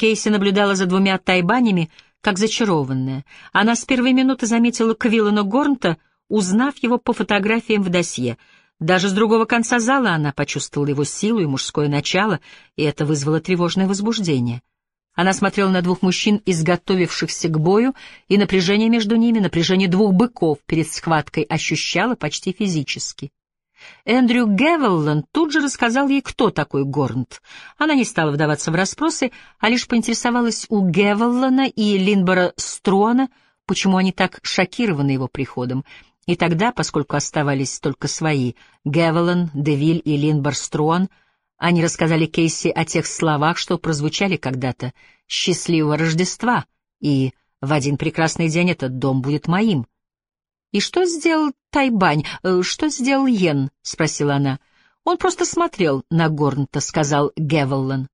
Кейси наблюдала за двумя тайбанями, как зачарованная. Она с первой минуты заметила Квиллана Горнта, узнав его по фотографиям в досье. Даже с другого конца зала она почувствовала его силу и мужское начало, и это вызвало тревожное возбуждение. Она смотрела на двух мужчин, изготовившихся к бою, и напряжение между ними, напряжение двух быков перед схваткой ощущала почти физически. Эндрю Гевелланд тут же рассказал ей, кто такой Горнт. Она не стала вдаваться в расспросы, а лишь поинтересовалась у Гевеллана и Линбора Струана, почему они так шокированы его приходом. И тогда, поскольку оставались только свои, Гевеллан, Девиль и Линбор Струан, они рассказали Кейси о тех словах, что прозвучали когда-то «Счастливого Рождества» и «В один прекрасный день этот дом будет моим». «И что сделал Тайбань? Э, что сделал Йен?» — спросила она. «Он просто смотрел на Горнта», — сказал Гевеллан.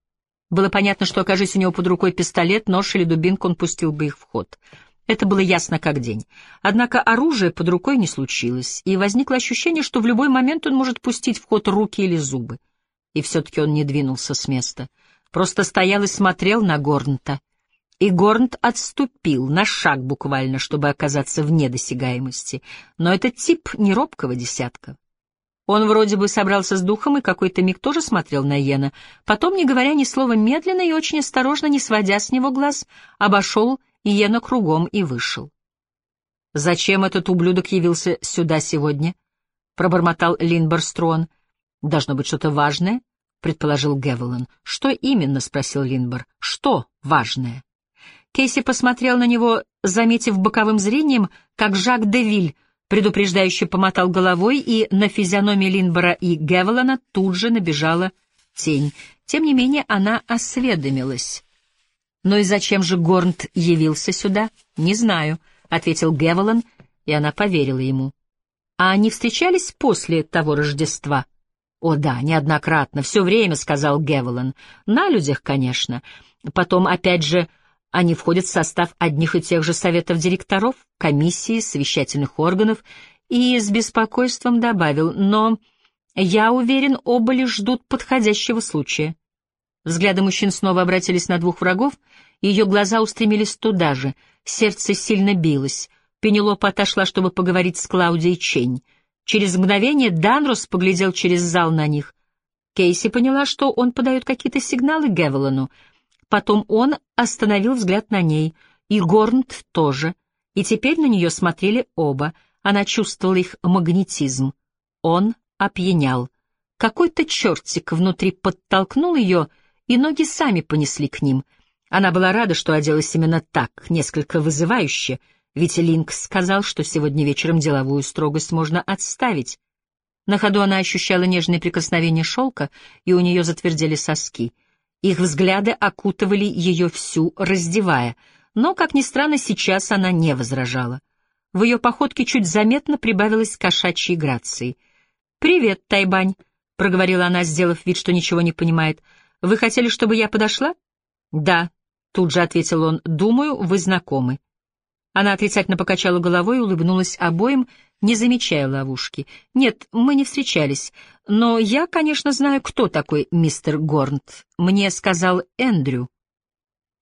Было понятно, что, окажись у него под рукой пистолет, нож или дубинку, он пустил бы их в ход. Это было ясно как день. Однако оружия под рукой не случилось, и возникло ощущение, что в любой момент он может пустить в ход руки или зубы. И все-таки он не двинулся с места. Просто стоял и смотрел на Горнта и Горнт отступил на шаг буквально, чтобы оказаться вне досягаемости. Но этот тип не робкого десятка. Он вроде бы собрался с духом и какой-то миг тоже смотрел на Йена, потом, не говоря ни слова, медленно и очень осторожно, не сводя с него глаз, обошел Йена кругом и вышел. «Зачем этот ублюдок явился сюда сегодня?» — пробормотал Линбор «Должно быть что-то важное?» — предположил Гевелан. «Что именно?» — спросил Линбор. «Что важное?» Кейси посмотрел на него, заметив боковым зрением, как Жак де Виль предупреждающе помотал головой, и на физиономии Линбора и Гевелана тут же набежала тень. Тем не менее, она осведомилась. «Ну и зачем же Горнт явился сюда?» «Не знаю», — ответил Гевелан, и она поверила ему. «А они встречались после того Рождества?» «О да, неоднократно, все время», — сказал Гевелан. «На людях, конечно. Потом, опять же, они входят в состав одних и тех же советов директоров, комиссий, совещательных органов, и с беспокойством добавил, но я уверен, оба лишь ждут подходящего случая. Взгляды мужчин снова обратились на двух врагов, ее глаза устремились туда же, сердце сильно билось. Пенелопа отошла, чтобы поговорить с Клаудией Чень. Через мгновение Данрос поглядел через зал на них. Кейси поняла, что он подает какие-то сигналы Гевелану — Потом он остановил взгляд на ней, и Горнт тоже, и теперь на нее смотрели оба. Она чувствовала их магнетизм. Он опьянял. Какой-то чертик внутри подтолкнул ее, и ноги сами понесли к ним. Она была рада, что оделась именно так, несколько вызывающе, ведь Линк сказал, что сегодня вечером деловую строгость можно отставить. На ходу она ощущала нежные прикосновения шелка, и у нее затвердели соски — их взгляды окутывали ее всю, раздевая, но, как ни странно, сейчас она не возражала. В ее походке чуть заметно прибавилась кошачьей грации. «Привет, Тайбань», — проговорила она, сделав вид, что ничего не понимает. «Вы хотели, чтобы я подошла?» «Да», — тут же ответил он, — «думаю, вы знакомы». Она отрицательно покачала головой и улыбнулась обоим, не замечая ловушки. «Нет, мы не встречались, но я, конечно, знаю, кто такой мистер Горнт. Мне сказал Эндрю».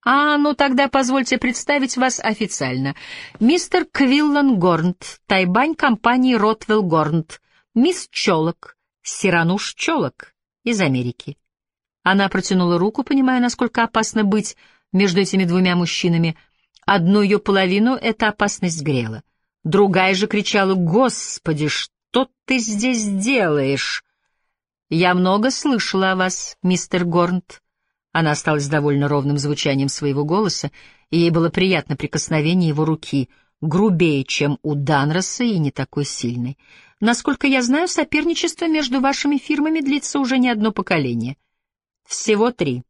«А, ну тогда позвольте представить вас официально. Мистер Квиллан Горнт, тайбань компании Ротвелл Горнт, мисс Чолок, Сирануш Чолок из Америки». Она протянула руку, понимая, насколько опасно быть между этими двумя мужчинами — Одну ее половину эта опасность грела. Другая же кричала «Господи, что ты здесь делаешь?» «Я много слышала о вас, мистер Горнт». Она осталась довольно ровным звучанием своего голоса, и ей было приятно прикосновение его руки, грубее, чем у Данроса и не такой сильный. Насколько я знаю, соперничество между вашими фирмами длится уже не одно поколение. Всего три.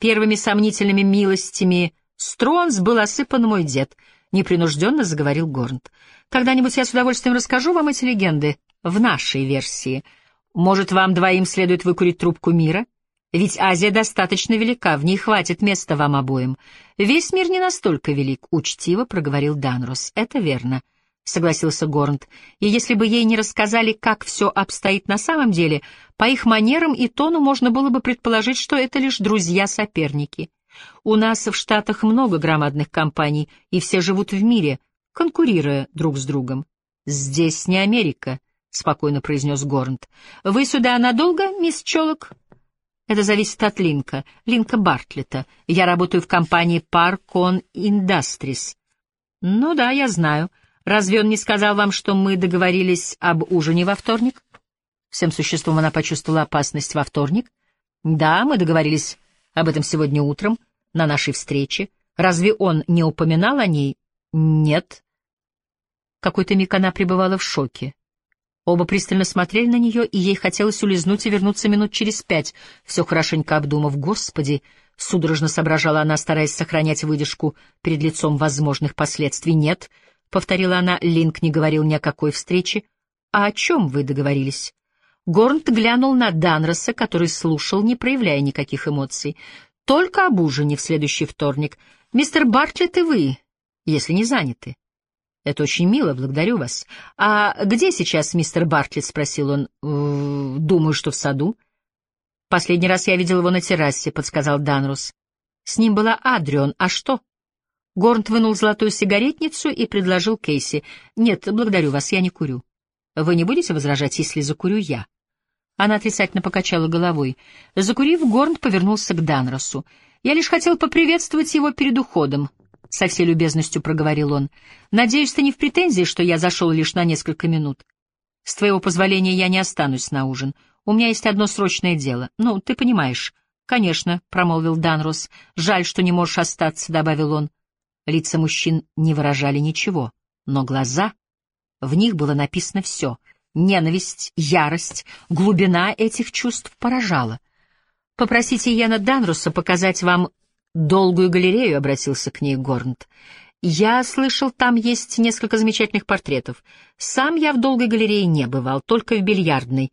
Первыми сомнительными милостями Стронс был осыпан мой дед, — непринужденно заговорил Горнт. Когда-нибудь я с удовольствием расскажу вам эти легенды в нашей версии. Может, вам двоим следует выкурить трубку мира? Ведь Азия достаточно велика, в ней хватит места вам обоим. Весь мир не настолько велик, — учтиво проговорил Данрос. Это верно, — согласился Горнт. И если бы ей не рассказали, как все обстоит на самом деле, по их манерам и тону можно было бы предположить, что это лишь друзья-соперники — У нас в Штатах много громадных компаний, и все живут в мире, конкурируя друг с другом. Здесь не Америка, — спокойно произнес Горнт. Вы сюда надолго, мисс Челок? Это зависит от Линка, Линка Бартлета. Я работаю в компании Parcon Industries. Ну да, я знаю. Разве он не сказал вам, что мы договорились об ужине во вторник? Всем существом она почувствовала опасность во вторник. Да, мы договорились об этом сегодня утром, на нашей встрече. Разве он не упоминал о ней? Нет. Какой-то миг она пребывала в шоке. Оба пристально смотрели на нее, и ей хотелось улизнуть и вернуться минут через пять, все хорошенько обдумав. «Господи!» — судорожно соображала она, стараясь сохранять выдержку перед лицом возможных последствий. «Нет», — повторила она, — Линк не говорил ни о какой встрече. «А о чем вы договорились?» Горнт глянул на Данроса, который слушал, не проявляя никаких эмоций. «Только об ужине в следующий вторник. Мистер Бартлетт и вы, если не заняты». «Это очень мило, благодарю вас. А где сейчас мистер Бартлетт?» — спросил он. «Думаю, что в саду». «Последний раз я видел его на террасе», — подсказал Данрус. «С ним была Адрион. А что?» Горнт вынул золотую сигаретницу и предложил Кейси. «Нет, благодарю вас, я не курю. Вы не будете возражать, если закурю я?» Она отрицательно покачала головой. Закурив, Горн повернулся к Данросу. «Я лишь хотел поприветствовать его перед уходом», — со всей любезностью проговорил он. «Надеюсь, ты не в претензии, что я зашел лишь на несколько минут. С твоего позволения я не останусь на ужин. У меня есть одно срочное дело. Ну, ты понимаешь». «Конечно», — промолвил Данрос. «Жаль, что не можешь остаться», — добавил он. Лица мужчин не выражали ничего, но глаза... В них было написано все — Ненависть, ярость, глубина этих чувств поражала. «Попросите Йена Данруса показать вам долгую галерею», — обратился к ней Горнт. «Я слышал, там есть несколько замечательных портретов. Сам я в долгой галерее не бывал, только в бильярдной».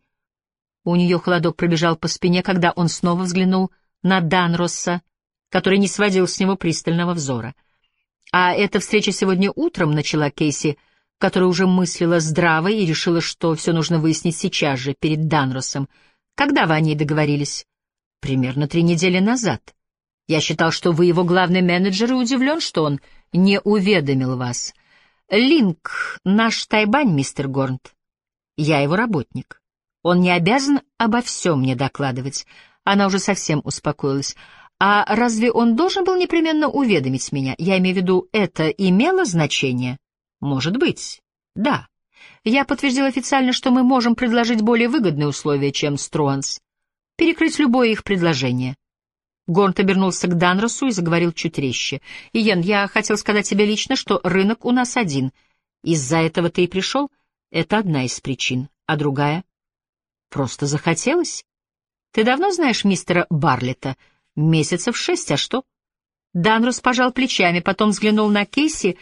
У нее холодок пробежал по спине, когда он снова взглянул на Данроса, который не сводил с него пристального взора. «А эта встреча сегодня утром», — начала Кейси, — которая уже мыслила здраво и решила, что все нужно выяснить сейчас же, перед Данросом. Когда вы о ней договорились? Примерно три недели назад. Я считал, что вы его главный менеджер и удивлен, что он не уведомил вас. Линк — наш тайбань, мистер Горнт. Я его работник. Он не обязан обо всем мне докладывать. Она уже совсем успокоилась. А разве он должен был непременно уведомить меня? Я имею в виду, это имело значение? Может быть. Да. Я подтвердил официально, что мы можем предложить более выгодные условия, чем Струанс. Перекрыть любое их предложение. Горнт обернулся к Данросу и заговорил чуть резче. «Иен, я хотел сказать тебе лично, что рынок у нас один. Из-за этого ты и пришел? Это одна из причин. А другая? Просто захотелось. Ты давно знаешь мистера Барлета? Месяцев шесть, а что?» Данрос пожал плечами, потом взглянул на Кейси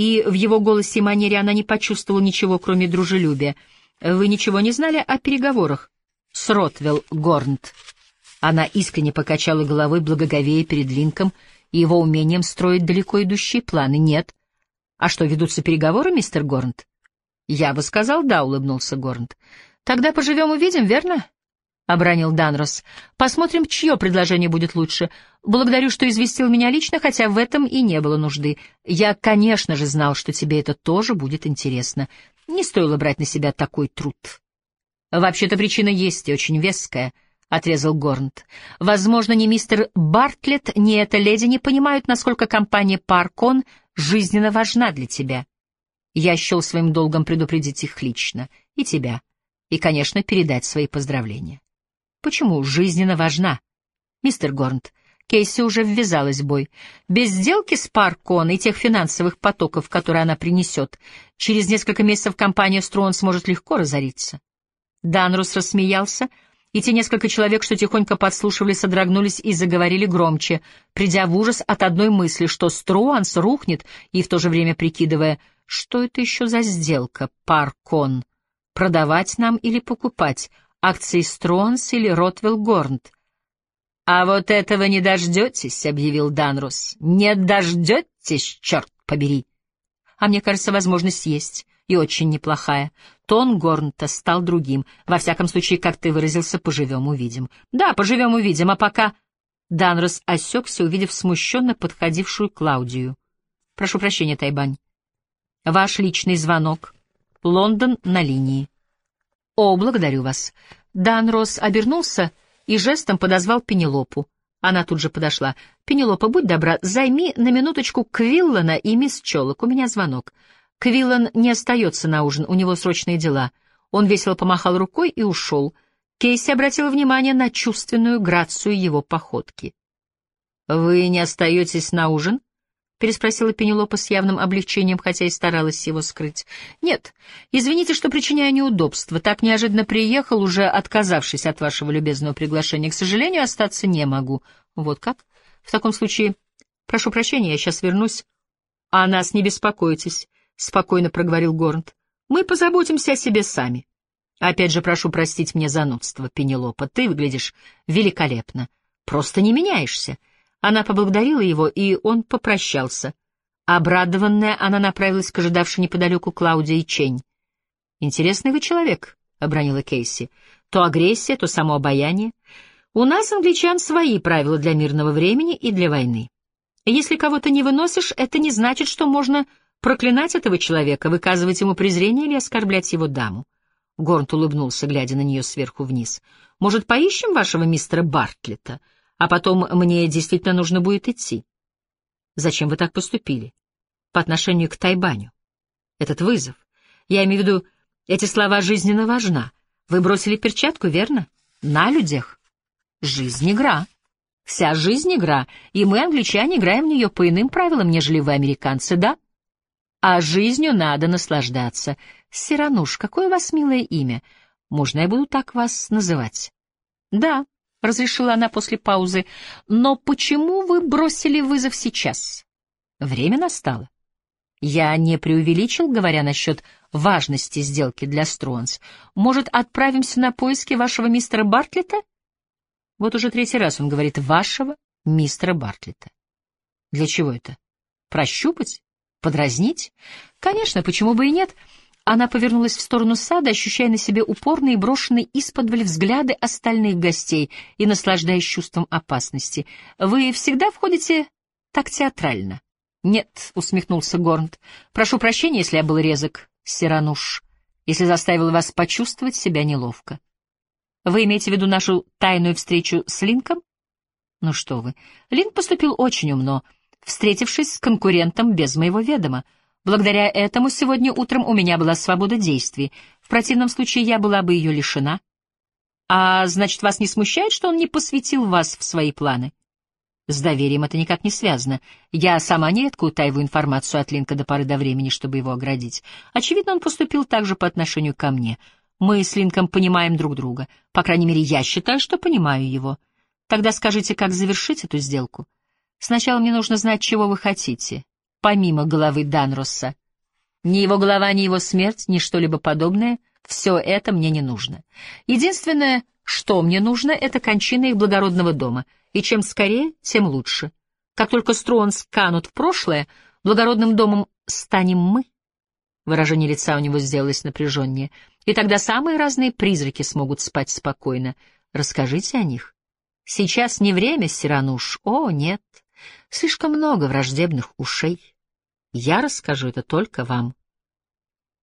и в его голосе и манере она не почувствовала ничего, кроме дружелюбия. «Вы ничего не знали о переговорах?» «С Ротвелл Горнт». Она искренне покачала головой, благоговея перед Линком и его умением строить далеко идущие планы. «Нет». «А что, ведутся переговоры, мистер Горнт?» «Я бы сказал, да», — улыбнулся Горнт. «Тогда поживем-увидим, верно?» — обронил Данрос. «Посмотрим, чье предложение будет лучше. Благодарю, что известил меня лично, хотя в этом и не было нужды. Я, конечно же, знал, что тебе это тоже будет интересно. Не стоило брать на себя такой труд». «Вообще-то причина есть и очень веская», — отрезал Горнт. «Возможно, ни мистер Бартлетт, ни эта леди не понимают, насколько компания Паркон жизненно важна для тебя. Я счел своим долгом предупредить их лично, и тебя, и, конечно, передать свои поздравления». Почему жизненно важна? Мистер Горнт, Кейси уже ввязалась в бой. Без сделки с Паркон и тех финансовых потоков, которые она принесет, через несколько месяцев компания Строн сможет легко разориться. Данрус рассмеялся, и те несколько человек, что тихонько подслушивали, содрогнулись и заговорили громче, придя в ужас от одной мысли, что Струанс рухнет, и в то же время прикидывая, что это еще за сделка, Паркон, продавать нам или покупать, акции Стронс или Ротвелл Горнт. «А вот этого не дождетесь», — объявил Данрус. «Не дождетесь, черт побери!» «А мне кажется, возможность есть, и очень неплохая. Тон Горнта стал другим. Во всяком случае, как ты выразился, поживем-увидим». «Да, поживем-увидим, а пока...» Данрос осекся, увидев смущенно подходившую Клаудию. «Прошу прощения, Тайбань. Ваш личный звонок. Лондон на линии». «О, благодарю вас». Данрос обернулся и жестом подозвал Пенелопу. Она тут же подошла. «Пенелопа, будь добра, займи на минуточку Квиллана и мисс Челок. У меня звонок». Квиллан не остается на ужин, у него срочные дела. Он весело помахал рукой и ушел. Кейси обратила внимание на чувственную грацию его походки. «Вы не остаетесь на ужин?» — переспросила Пенелопа с явным облегчением, хотя и старалась его скрыть. «Нет, извините, что причиняю неудобства. Так неожиданно приехал, уже отказавшись от вашего любезного приглашения. К сожалению, остаться не могу». «Вот как? В таком случае, прошу прощения, я сейчас вернусь». «О нас не беспокойтесь», — спокойно проговорил Горнт. «Мы позаботимся о себе сами». Опять же, прошу простить мне занудство, Пенелопа. Ты выглядишь великолепно. Просто не меняешься. Она поблагодарила его, и он попрощался. Обрадованная, она направилась к ожидавшей неподалеку Клаудии Чень. «Интересный вы человек», — обронила Кейси. «То агрессия, то самообаяние. У нас, англичан, свои правила для мирного времени и для войны. Если кого-то не выносишь, это не значит, что можно проклинать этого человека, выказывать ему презрение или оскорблять его даму. Горнт улыбнулся, глядя на нее сверху вниз. «Может, поищем вашего мистера Бартлета? А потом мне действительно нужно будет идти». «Зачем вы так поступили?» «По отношению к Тайбаню. Этот вызов. Я имею в виду, эти слова жизненно важна. Вы бросили перчатку, верно? На людях. Жизнь — игра. Вся жизнь — игра, и мы, англичане, играем в нее по иным правилам, нежели вы, американцы, да?» А жизнью надо наслаждаться. Сирануш, какое у вас милое имя. Можно я буду так вас называть? Да, — разрешила она после паузы. Но почему вы бросили вызов сейчас? Время настало. Я не преувеличил, говоря насчет важности сделки для Стронс. Может, отправимся на поиски вашего мистера Бартлета? Вот уже третий раз он говорит «вашего мистера Бартлета». Для чего это? Прощупать? Подразнить? Конечно, почему бы и нет? Она повернулась в сторону сада, ощущая на себе упорные брошенные из-под взгляды остальных гостей и наслаждаясь чувством опасности. «Вы всегда входите так театрально?» «Нет», — усмехнулся Горнт. «Прошу прощения, если я был резок, Сирануш, если заставил вас почувствовать себя неловко. Вы имеете в виду нашу тайную встречу с Линком?» «Ну что вы, Линк поступил очень умно» встретившись с конкурентом без моего ведома. Благодаря этому сегодня утром у меня была свобода действий. В противном случае я была бы ее лишена. А значит, вас не смущает, что он не посвятил вас в свои планы? С доверием это никак не связано. Я сама нередко утаиваю информацию от Линка до поры до времени, чтобы его оградить. Очевидно, он поступил так же по отношению ко мне. Мы с Линком понимаем друг друга. По крайней мере, я считаю, что понимаю его. Тогда скажите, как завершить эту сделку? Сначала мне нужно знать, чего вы хотите, помимо головы Данросса. Ни его голова, ни его смерть, ни что-либо подобное — все это мне не нужно. Единственное, что мне нужно, — это кончина их благородного дома, и чем скорее, тем лучше. Как только Стронс канут в прошлое, благородным домом станем мы. Выражение лица у него сделалось напряженнее. И тогда самые разные призраки смогут спать спокойно. Расскажите о них. Сейчас не время, Сирануш. О, нет. Слишком много враждебных ушей. Я расскажу это только вам.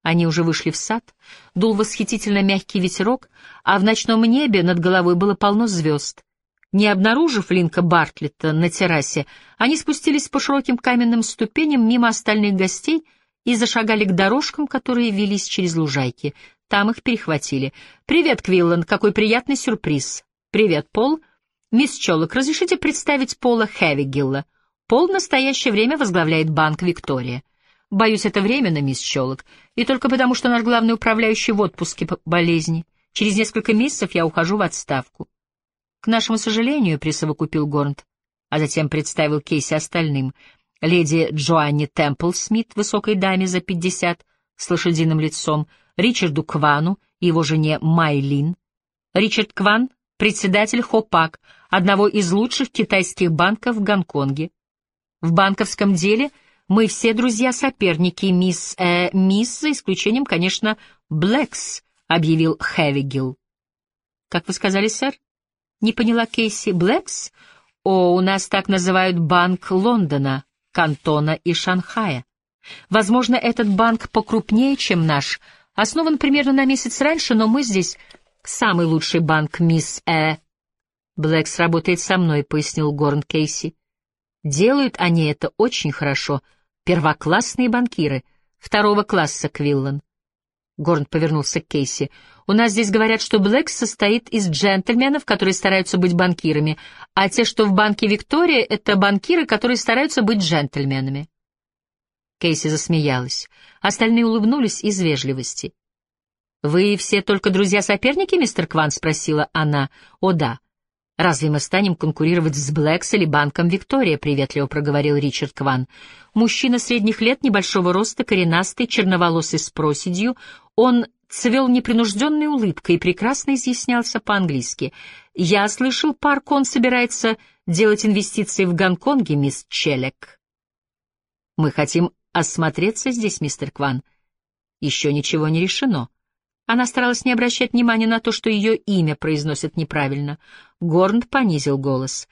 Они уже вышли в сад, дул восхитительно мягкий ветерок, а в ночном небе над головой было полно звезд. Не обнаружив Линка Бартлета на террасе, они спустились по широким каменным ступеням мимо остальных гостей и зашагали к дорожкам, которые велись через лужайки. Там их перехватили. «Привет, Квиллан, какой приятный сюрприз!» «Привет, Пол!» «Мисс Челлок, разрешите представить Пола Хэвигилла?» Пол в настоящее время возглавляет банк «Виктория». Боюсь, это временно, мисс Челлок, и только потому, что наш главный управляющий в отпуске по болезни. Через несколько месяцев я ухожу в отставку. К нашему сожалению, присовокупил Горнт, а затем представил Кейси остальным. Леди Джоанни Темпл Смит, высокой даме за пятьдесят, с лошадиным лицом, Ричарду Квану и его жене Майлин. Ричард Кван — председатель Хопак, одного из лучших китайских банков в Гонконге. В банковском деле мы все друзья-соперники, мисс... Э, мисс, за исключением, конечно, Блэкс, — объявил Хэвигил. — Как вы сказали, сэр? — не поняла Кейси. — Блэкс? О, у нас так называют Банк Лондона, Кантона и Шанхая. Возможно, этот банк покрупнее, чем наш, основан примерно на месяц раньше, но мы здесь самый лучший банк, мисс Э. Блэкс работает со мной, пояснил Горн Кейси. Делают они это очень хорошо. Первоклассные банкиры. Второго класса, Квиллан. Горн повернулся к Кейси. «У нас здесь говорят, что Блэкс состоит из джентльменов, которые стараются быть банкирами, а те, что в банке Виктория, — это банкиры, которые стараются быть джентльменами». Кейси засмеялась. Остальные улыбнулись из вежливости. «Вы все только друзья-соперники, мистер Кван?» — спросила она. «О, да. «Разве мы станем конкурировать с Блэкс или банком Виктория?» — приветливо проговорил Ричард Кван. Мужчина средних лет, небольшого роста, коренастый, черноволосый с проседью. Он цвел непринужденной улыбкой и прекрасно изъяснялся по-английски. «Я слышал, Паркон собирается делать инвестиции в Гонконге, мисс Челек». «Мы хотим осмотреться здесь, мистер Кван. Еще ничего не решено». Она старалась не обращать внимания на то, что ее имя произносят неправильно. Горнт понизил голос.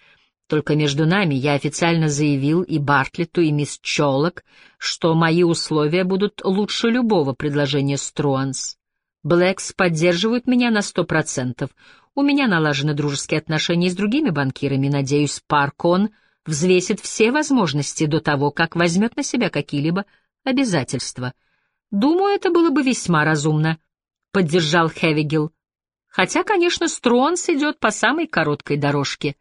«Только между нами я официально заявил и Бартлету, и мисс Чолок, что мои условия будут лучше любого предложения Струанс. Блэкс поддерживают меня на сто процентов. У меня налажены дружеские отношения с другими банкирами. Надеюсь, Паркон взвесит все возможности до того, как возьмет на себя какие-либо обязательства. Думаю, это было бы весьма разумно» поддержал Хевигел. Хотя, конечно, Стронс идет по самой короткой дорожке.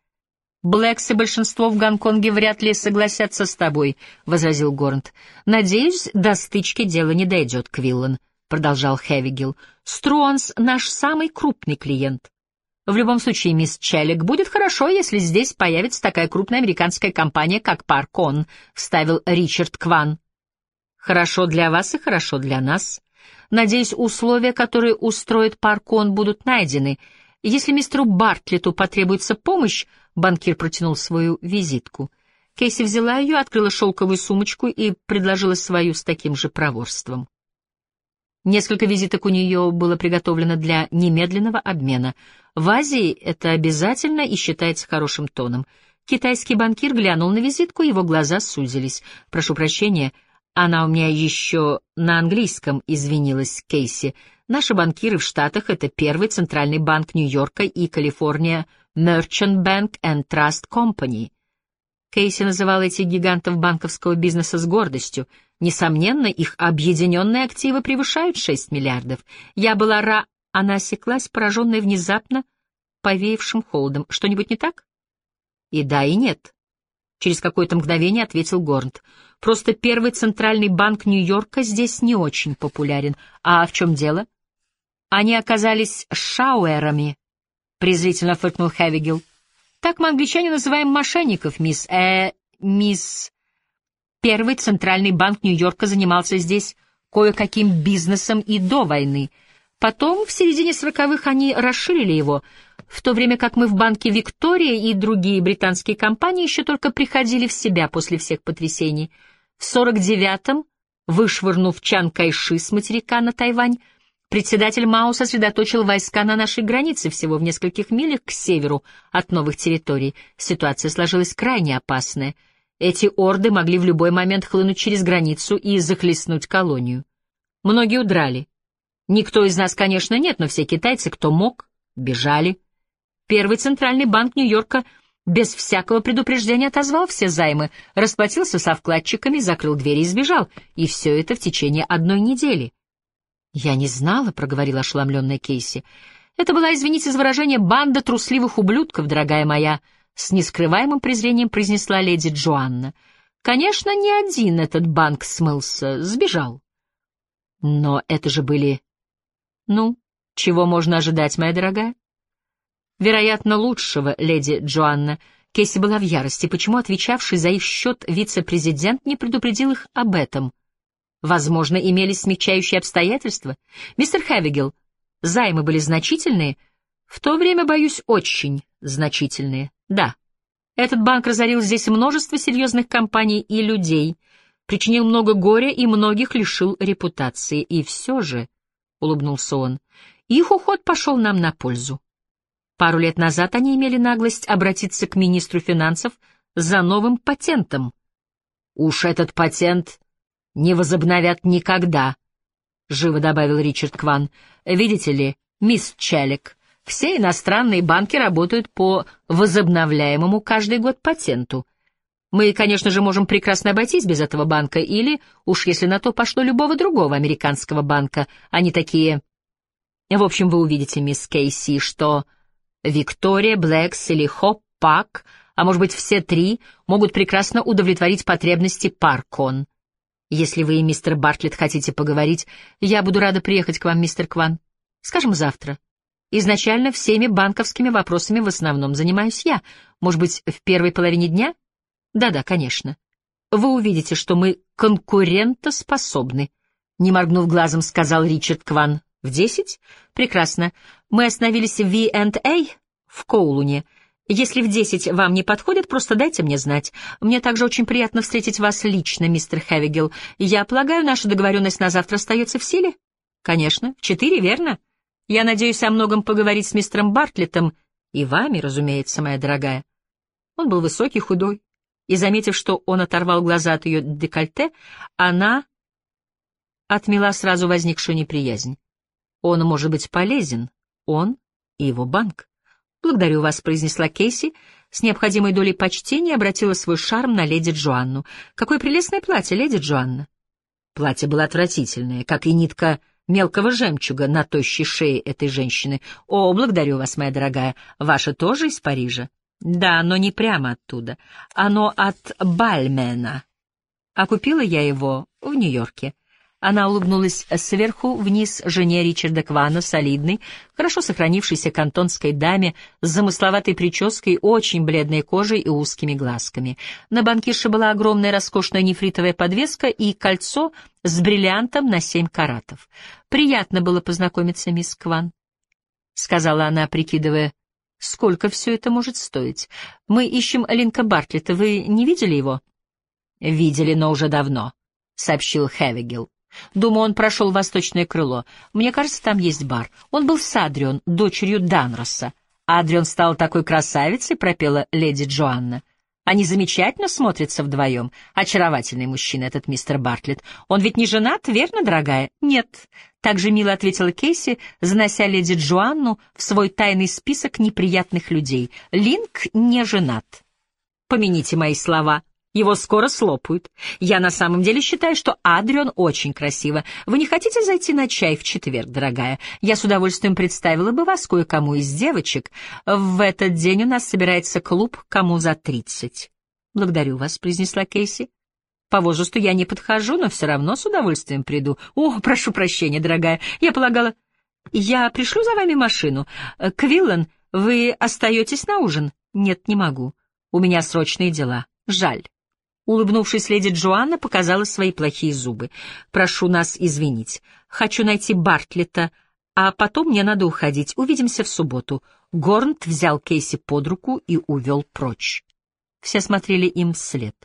Блэкс и большинство в Гонконге вряд ли согласятся с тобой, — возразил Горнт. Надеюсь, до стычки дело не дойдет, Квиллан, — продолжал Хевигел. Стронс — наш самый крупный клиент. В любом случае, мисс Челлик, будет хорошо, если здесь появится такая крупная американская компания, как Паркон, — вставил Ричард Кван. Хорошо для вас и хорошо для нас. Надеюсь, условия, которые устроит Паркон, будут найдены. Если мистеру Бартлету потребуется помощь, банкир протянул свою визитку. Кейси взяла ее, открыла шелковую сумочку и предложила свою с таким же проворством. Несколько визиток у нее было приготовлено для немедленного обмена. В Азии это обязательно и считается хорошим тоном. Китайский банкир глянул на визитку, его глаза сузились. «Прошу прощения, она у меня еще на английском извинилась Кейси. Наши банкиры в Штатах — это первый центральный банк Нью-Йорка и Калифорния Merchant Bank and Trust Company. Кейси называл этих гигантов банковского бизнеса с гордостью. Несомненно, их объединенные активы превышают 6 миллиардов. Я была ра... Она осеклась, пораженная внезапно повеявшим холодом. Что-нибудь не так? И да, и нет. Через какое-то мгновение ответил Горнт. Просто первый центральный банк Нью-Йорка здесь не очень популярен. А в чем дело? Они оказались шауэрами, презрительно фыркнул Хевигел. Так мы, англичане, называем мошенников, мисс... э... мисс... Первый центральный банк Нью-Йорка занимался здесь кое-каким бизнесом и до войны. Потом, в середине сороковых, они расширили его, в то время как мы в банке «Виктория» и другие британские компании еще только приходили в себя после всех потрясений — в 49-м, вышвырнув Чан Кайши с материка на Тайвань, председатель Мао сосредоточил войска на нашей границе всего в нескольких милях к северу от новых территорий. Ситуация сложилась крайне опасная. Эти орды могли в любой момент хлынуть через границу и захлестнуть колонию. Многие удрали. Никто из нас, конечно, нет, но все китайцы, кто мог, бежали. Первый центральный банк Нью-Йорка — без всякого предупреждения отозвал все займы, расплатился со вкладчиками, закрыл двери и сбежал. И все это в течение одной недели. «Я не знала», — проговорила ошеломленная Кейси. «Это была, извините за выражение, банда трусливых ублюдков, дорогая моя», — с нескрываемым презрением произнесла леди Джоанна. «Конечно, не один этот банк смылся, сбежал». «Но это же были...» «Ну, чего можно ожидать, моя дорогая?» Вероятно, лучшего, леди Джоанна. Кейси была в ярости. Почему отвечавший за их счет вице-президент не предупредил их об этом? Возможно, имелись смягчающие обстоятельства. Мистер Хевигел, займы были значительные? В то время, боюсь, очень значительные. Да. Этот банк разорил здесь множество серьезных компаний и людей, причинил много горя и многих лишил репутации. И все же, — улыбнулся он, — их уход пошел нам на пользу. Пару лет назад они имели наглость обратиться к министру финансов за новым патентом. «Уж этот патент не возобновят никогда», — живо добавил Ричард Кван. «Видите ли, мисс Челик, все иностранные банки работают по возобновляемому каждый год патенту. Мы, конечно же, можем прекрасно обойтись без этого банка, или, уж если на то пошло, любого другого американского банка. Они такие... В общем, вы увидите, мисс Кейси, что Виктория, Блэкс или Хоп, Пак, а может быть все три, могут прекрасно удовлетворить потребности Паркон. Если вы и мистер Бартлетт хотите поговорить, я буду рада приехать к вам, мистер Кван. Скажем, завтра. Изначально всеми банковскими вопросами в основном занимаюсь я. Может быть, в первой половине дня? Да-да, конечно. Вы увидите, что мы конкурентоспособны. Не моргнув глазом, сказал Ричард Кван. В десять? Прекрасно. Мы остановились в V&A в Коулуне. Если в десять вам не подходит, просто дайте мне знать. Мне также очень приятно встретить вас лично, мистер Хевигел. Я полагаю, наша договоренность на завтра остается в силе? Конечно. В четыре, верно? Я надеюсь о многом поговорить с мистером Бартлеттом и вами, разумеется, моя дорогая. Он был высокий, худой, и, заметив, что он оторвал глаза от ее декольте, она отмела сразу возникшую неприязнь. Он может быть полезен, он и его банк. «Благодарю вас», — произнесла Кейси, с необходимой долей почтения обратила свой шарм на леди Джоанну. «Какое прелестное платье, леди Джоанна!» Платье было отвратительное, как и нитка мелкого жемчуга на тощей шее этой женщины. «О, благодарю вас, моя дорогая. Ваша тоже из Парижа?» «Да, но не прямо оттуда. Оно от Бальмена. А купила я его в Нью-Йорке». Она улыбнулась сверху вниз жене Ричарда Квана, солидной, хорошо сохранившейся кантонской даме с замысловатой прической, очень бледной кожей и узкими глазками. На банкирше была огромная роскошная нефритовая подвеска и кольцо с бриллиантом на семь каратов. «Приятно было познакомиться, мисс Кван», — сказала она, прикидывая, сколько все это может стоить. «Мы ищем Линка Бартлета. Вы не видели его?» «Видели, но уже давно», — сообщил Хевигел. Думаю, он прошел восточное крыло. Мне кажется, там есть бар. Он был с Адрион, дочерью Данроса. Адрион стал такой красавицей, пропела леди Джоанна. Они замечательно смотрятся вдвоем. Очаровательный мужчина этот мистер Бартлетт. Он ведь не женат, верно, дорогая? Нет. Так же мило ответила Кейси, занося леди Джоанну в свой тайный список неприятных людей. Линк не женат. Помяните мои слова. Его скоро слопают. Я на самом деле считаю, что Адрион очень красиво. Вы не хотите зайти на чай в четверг, дорогая? Я с удовольствием представила бы вас кое-кому из девочек. В этот день у нас собирается клуб «Кому за тридцать». «Благодарю вас», — произнесла Кейси. «По возрасту я не подхожу, но все равно с удовольствием приду. О, прошу прощения, дорогая. Я полагала... Я пришлю за вами машину. Квиллан, вы остаетесь на ужин?» «Нет, не могу. У меня срочные дела. Жаль». Улыбнувшись, леди Джоанна показала свои плохие зубы. «Прошу нас извинить. Хочу найти Бартлета, а потом мне надо уходить. Увидимся в субботу». Горнт взял Кейси под руку и увел прочь. Все смотрели им вслед.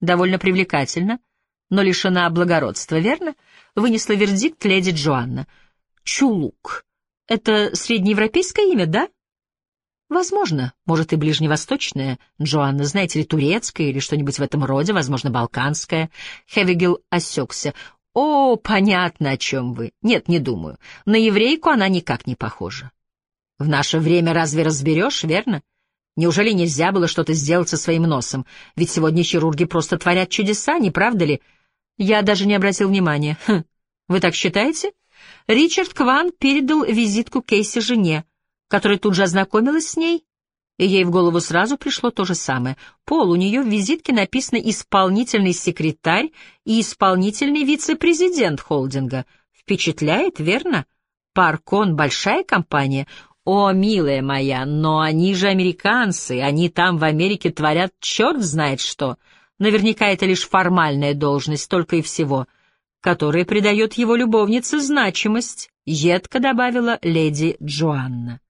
«Довольно привлекательно, но лишена благородства, верно?» — вынесла вердикт леди Джоанна. «Чулук. Это среднеевропейское имя, да?» Возможно, может и ближневосточное, Джоанна, знаете ли, турецкое или что-нибудь в этом роде, возможно, балканское. Хевигел осекся. О, понятно, о чем вы. Нет, не думаю. На еврейку она никак не похожа. В наше время разве разберешь, верно? Неужели нельзя было что-то сделать со своим носом? Ведь сегодня хирурги просто творят чудеса, не правда ли? Я даже не обратил внимания. Хм, вы так считаете? Ричард Кван передал визитку Кейси жене которая тут же ознакомилась с ней, и ей в голову сразу пришло то же самое. Пол, у нее в визитке написано «исполнительный секретарь» и «исполнительный вице-президент холдинга». Впечатляет, верно? Паркон — большая компания. О, милая моя, но они же американцы, они там в Америке творят черт знает что. Наверняка это лишь формальная должность, только и всего, которая придает его любовнице значимость, едко добавила леди Джоанна.